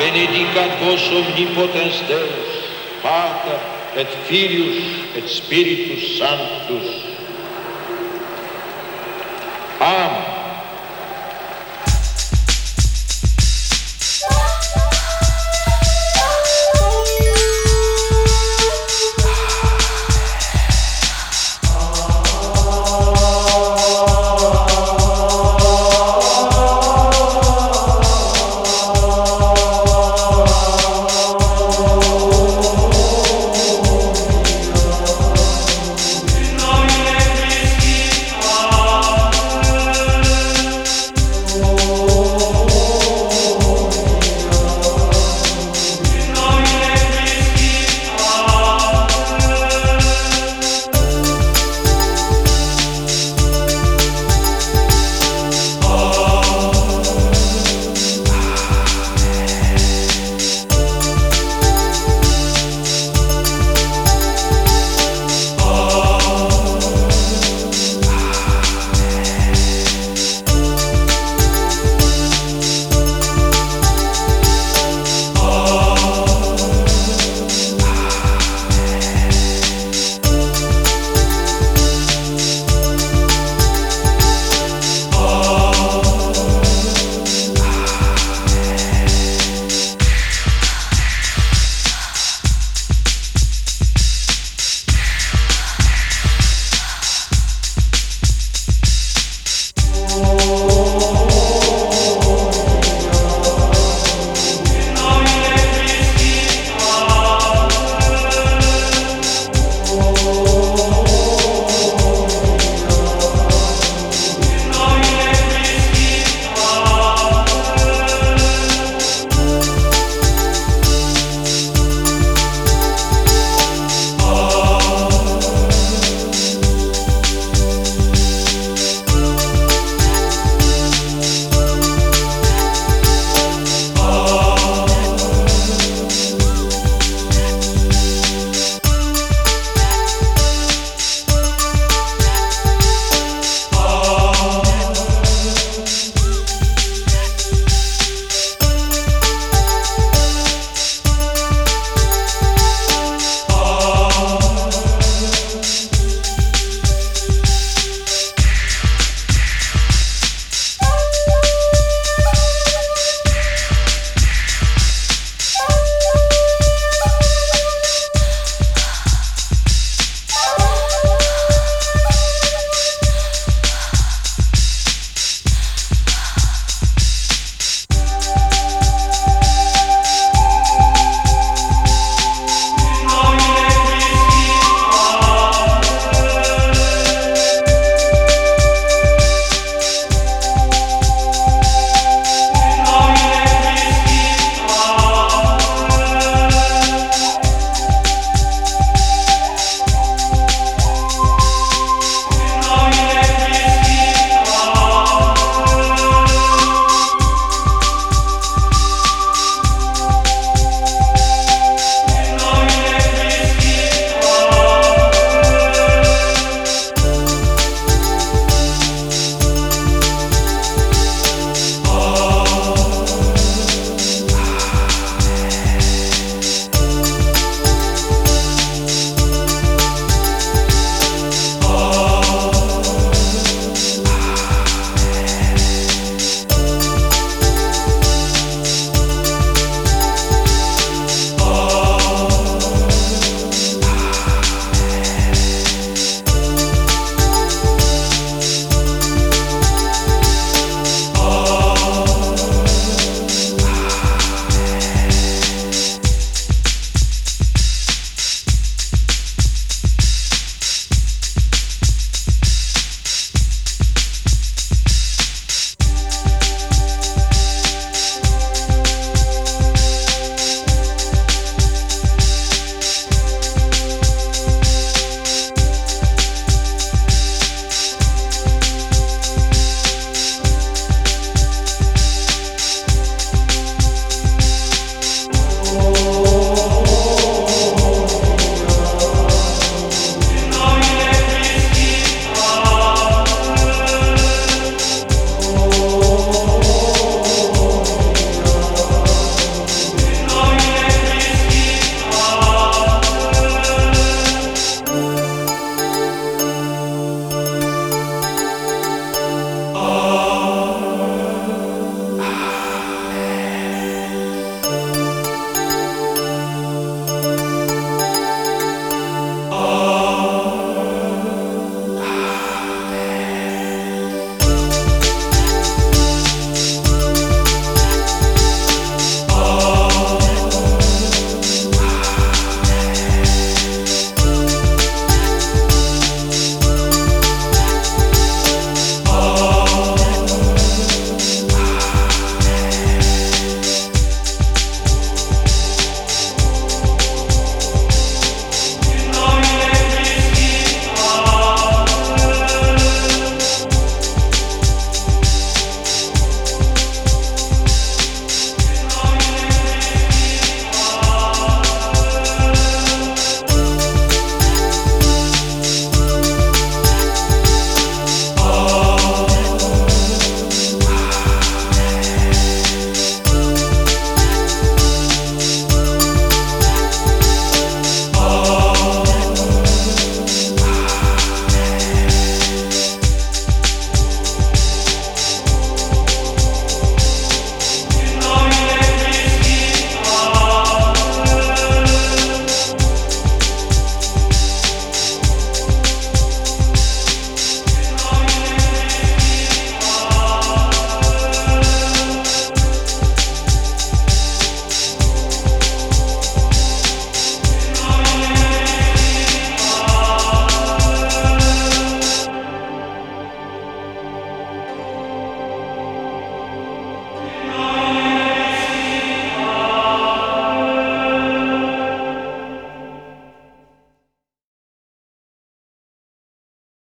benedicat vos omnipotens Deus, Pater, et Filius, et Spiritus Sanctus. Amen.